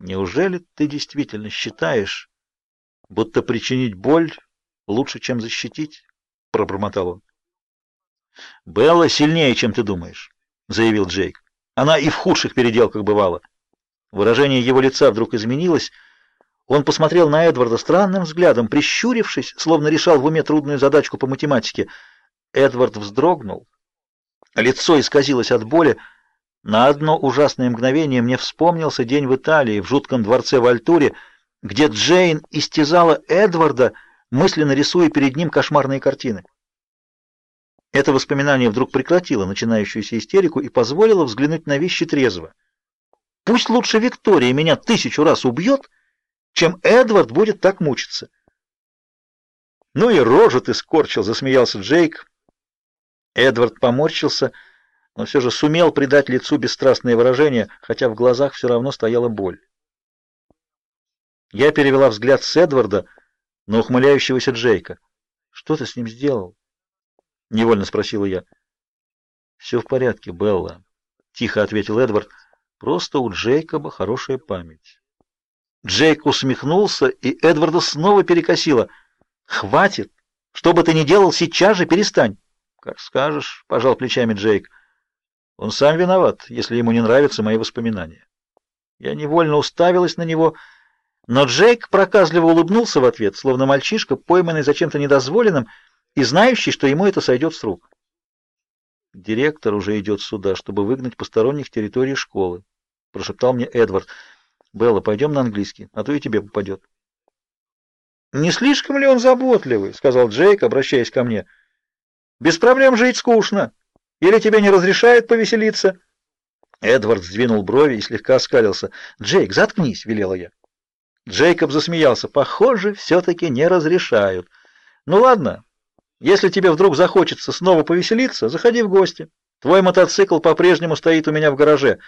Неужели ты действительно считаешь, будто причинить боль лучше, чем защитить? пробормотал он. Белла сильнее, чем ты думаешь, заявил Джейк. Она и в худших переделках бывала. Выражение его лица вдруг изменилось. Он посмотрел на Эдварда странным взглядом, прищурившись, словно решал в уме трудную задачку по математике. Эдвард вздрогнул. Лицо исказилось от боли. На одно ужасное мгновение мне вспомнился день в Италии, в жутком дворце в Альтуре, где Джейн истязала Эдварда, мысленно рисуя перед ним кошмарные картины. Это воспоминание вдруг прекратило начинающуюся истерику и позволило взглянуть на вещи трезво. Пусть лучше Виктория меня тысячу раз убьет, чем Эдвард будет так мучиться. Ну и рожу ты скорчил, засмеялся Джейк. Эдвард поморщился, но все же сумел придать лицу бесстрастное выражение, хотя в глазах все равно стояла боль. Я перевела взгляд с Эдварда на ухмыляющегося Джейка. Что ты с ним сделал? невольно спросила я. «Все в порядке, Белла, тихо ответил Эдвард. Просто у Джейкоба хорошая память. Джейк усмехнулся, и Эдварда снова перекосило. Хватит. Что бы ты ни делал, сейчас же перестань. Как скажешь, пожал плечами Джейк. Он сам виноват, если ему не нравятся мои воспоминания. Я невольно уставилась на него, но Джейк проказливо улыбнулся в ответ, словно мальчишка, пойманный за чем-то недозволенным и знающий, что ему это сойдет с рук. Директор уже идет сюда, чтобы выгнать посторонних территорий школы, прошептал мне Эдвард. Белла, пойдем на английский, а то и тебе попадет». Не слишком ли он заботливый, сказал Джейк, обращаясь ко мне. Без проблем жить скучно. Или тебе не разрешают повеселиться? Эдвард сдвинул брови и слегка оскалился. "Джейк, заткнись", велела я. Джейкоб засмеялся. "Похоже, все таки не разрешают. Ну ладно, если тебе вдруг захочется снова повеселиться, заходи в гости. Твой мотоцикл по-прежнему стоит у меня в гараже.